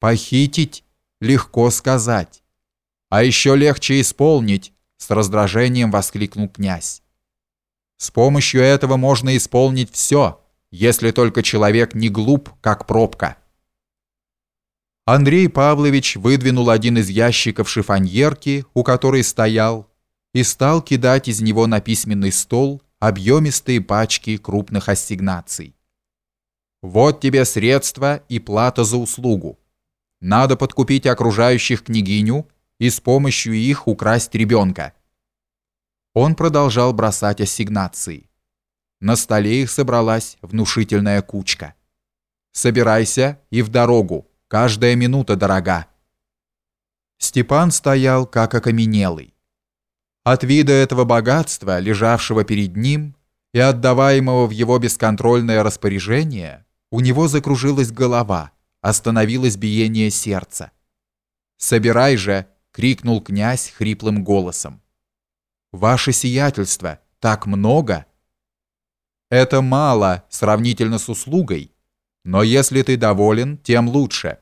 Похитить легко сказать, а еще легче исполнить, с раздражением воскликнул князь. С помощью этого можно исполнить все, если только человек не глуп, как пробка. Андрей Павлович выдвинул один из ящиков шифоньерки, у которой стоял, и стал кидать из него на письменный стол объемистые пачки крупных ассигнаций. «Вот тебе средства и плата за услугу. Надо подкупить окружающих княгиню и с помощью их украсть ребенка. Он продолжал бросать ассигнации. На столе их собралась внушительная кучка. «Собирайся и в дорогу, каждая минута дорога». Степан стоял как окаменелый. От вида этого богатства, лежавшего перед ним и отдаваемого в его бесконтрольное распоряжение, у него закружилась голова – остановилось биение сердца. «Собирай же!» — крикнул князь хриплым голосом. «Ваше сиятельство! Так много!» «Это мало сравнительно с услугой, но если ты доволен, тем лучше.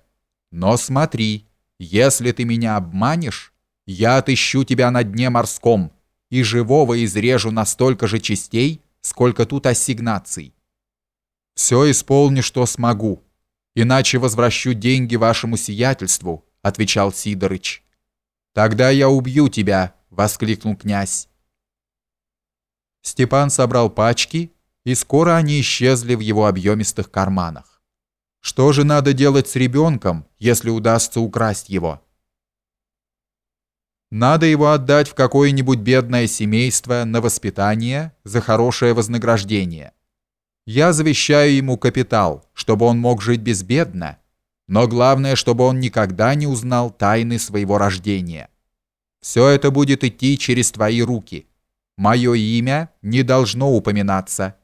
Но смотри, если ты меня обманешь, я отыщу тебя на дне морском и живого изрежу на столько же частей, сколько тут ассигнаций. Все исполни, что смогу, иначе возвращу деньги вашему сиятельству», — отвечал Сидорыч. «Тогда я убью тебя», — воскликнул князь. Степан собрал пачки, и скоро они исчезли в его объемистых карманах. Что же надо делать с ребенком, если удастся украсть его? Надо его отдать в какое-нибудь бедное семейство на воспитание за хорошее вознаграждение. Я завещаю ему капитал, чтобы он мог жить безбедно, но главное, чтобы он никогда не узнал тайны своего рождения. Все это будет идти через твои руки. Мое имя не должно упоминаться.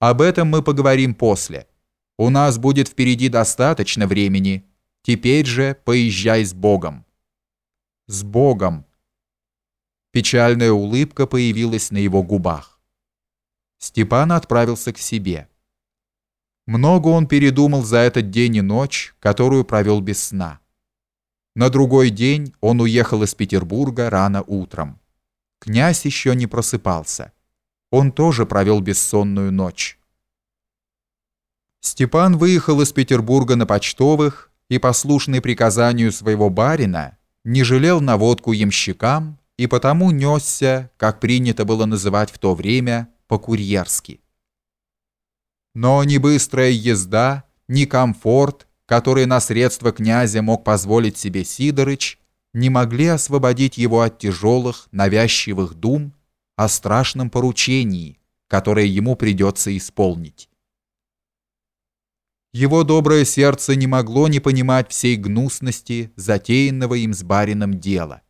Об этом мы поговорим после. У нас будет впереди достаточно времени. Теперь же поезжай с Богом. С Богом. Печальная улыбка появилась на его губах. Степан отправился к себе. Много он передумал за этот день и ночь, которую провел без сна. На другой день он уехал из Петербурга рано утром. Князь еще не просыпался. Он тоже провел бессонную ночь. Степан выехал из Петербурга на почтовых и, послушный приказанию своего барина, не жалел на водку ямщикам и потому несся, как принято было называть в то время, по-курьерски. Но ни быстрая езда, ни комфорт, который на средства князя мог позволить себе Сидорыч, не могли освободить его от тяжелых, навязчивых дум о страшном поручении, которое ему придется исполнить. Его доброе сердце не могло не понимать всей гнусности затеянного им с барином дела,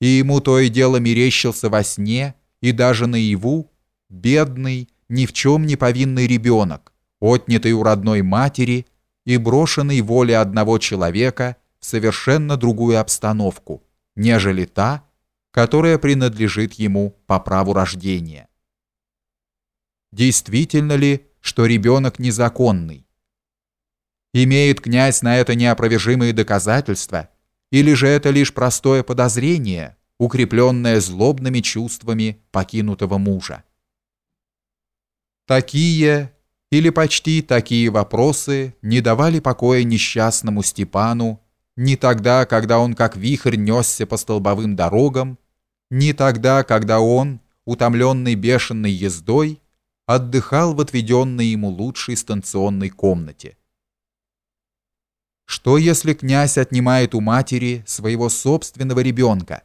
и ему то и дело мерещился во сне и даже наяву бедный, ни в чем не повинный ребенок, отнятый у родной матери и брошенный воле одного человека в совершенно другую обстановку, нежели та, которая принадлежит ему по праву рождения. Действительно ли, что ребенок незаконный? Имеет князь на это неопровержимые доказательства, или же это лишь простое подозрение, укрепленное злобными чувствами покинутого мужа? Такие или почти такие вопросы не давали покоя несчастному Степану ни тогда, когда он как вихрь несся по столбовым дорогам, ни тогда, когда он, утомленный бешеной ездой, отдыхал в отведенной ему лучшей станционной комнате. Что если князь отнимает у матери своего собственного ребенка?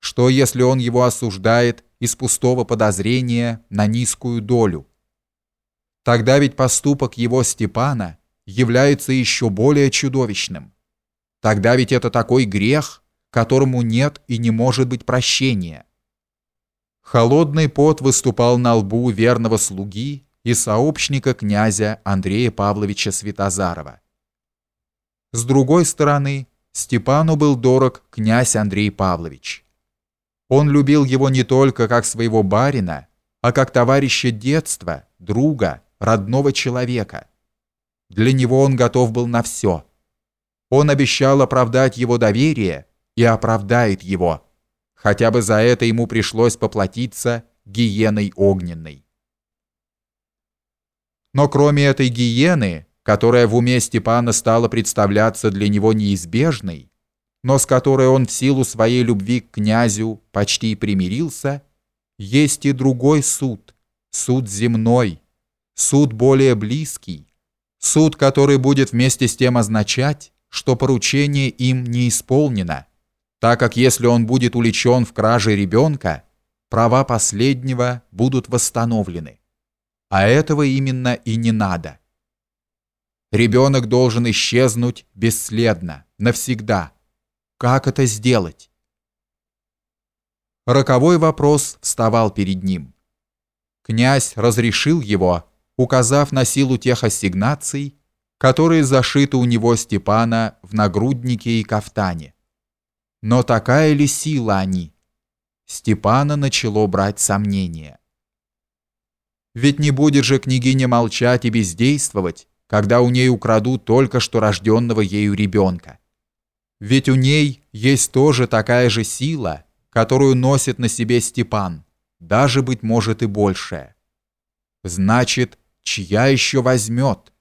Что если он его осуждает из пустого подозрения на низкую долю? Тогда ведь поступок его Степана является еще более чудовищным. Тогда ведь это такой грех, которому нет и не может быть прощения. Холодный пот выступал на лбу верного слуги и сообщника князя Андрея Павловича Святозарова. С другой стороны, Степану был дорог князь Андрей Павлович. Он любил его не только как своего барина, а как товарища детства, друга, родного человека. Для него он готов был на все. он обещал оправдать его доверие и оправдает его, хотя бы за это ему пришлось поплатиться гиеной огненной. Но кроме этой гиены, которая в уме Степана стала представляться для него неизбежной, но с которой он в силу своей любви к князю почти примирился, есть и другой суд, суд земной, суд более близкий, суд, который будет вместе с тем означать, что поручение им не исполнено, так как если он будет уличен в краже ребенка, права последнего будут восстановлены. А этого именно и не надо. Ребенок должен исчезнуть бесследно, навсегда. Как это сделать? Роковой вопрос вставал перед ним. Князь разрешил его, указав на силу тех ассигнаций, которые зашиты у него Степана в нагруднике и кафтане. Но такая ли сила они? Степана начало брать сомнения. Ведь не будет же княгиня молчать и бездействовать, когда у ней украдут только что рожденного ею ребенка. Ведь у ней есть тоже такая же сила, которую носит на себе Степан, даже, быть может, и большая. Значит, чья еще возьмет?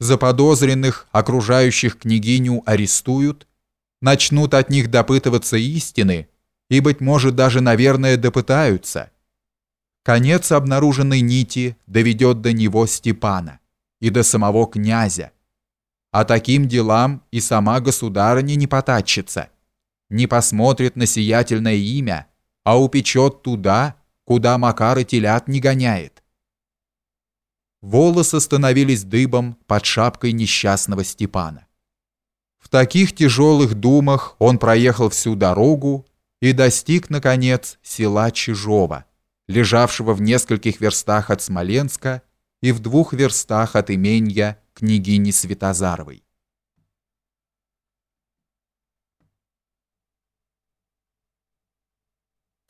Заподозренных, окружающих княгиню, арестуют, начнут от них допытываться истины и, быть может, даже, наверное, допытаются. Конец обнаруженной нити доведет до него Степана и до самого князя. А таким делам и сама государыня не потачится, не посмотрит на сиятельное имя, а упечет туда, куда Макар и телят не гоняет. Волосы становились дыбом под шапкой несчастного Степана. В таких тяжелых думах он проехал всю дорогу и достиг, наконец, села Чижова, лежавшего в нескольких верстах от Смоленска и в двух верстах от именья княгини Святозаровой.